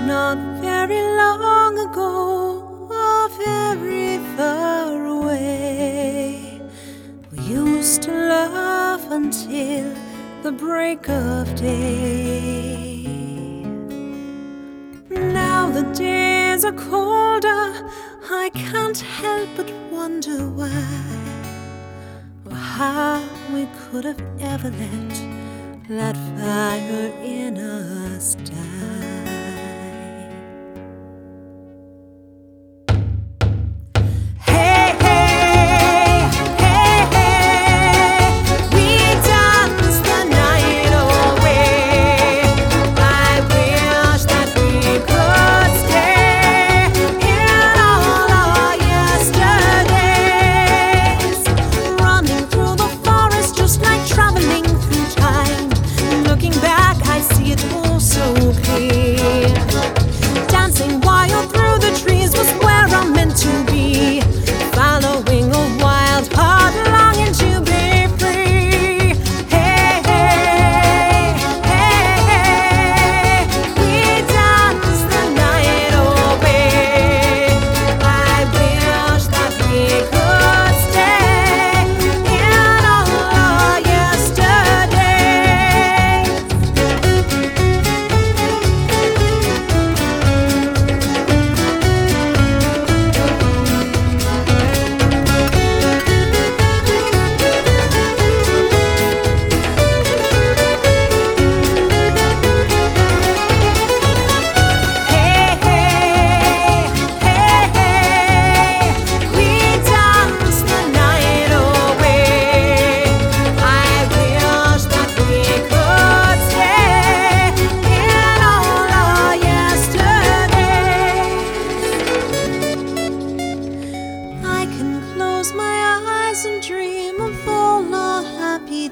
not very long ago, or very far away. We used to laugh until the break of day. Now the days are colder, I can't help but wonder why. Or how we could have ever let that fire in us die.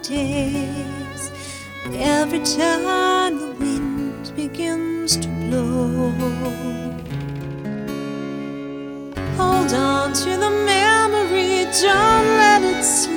Days. Every time the wind begins to blow, hold on to the memory, don't let it slip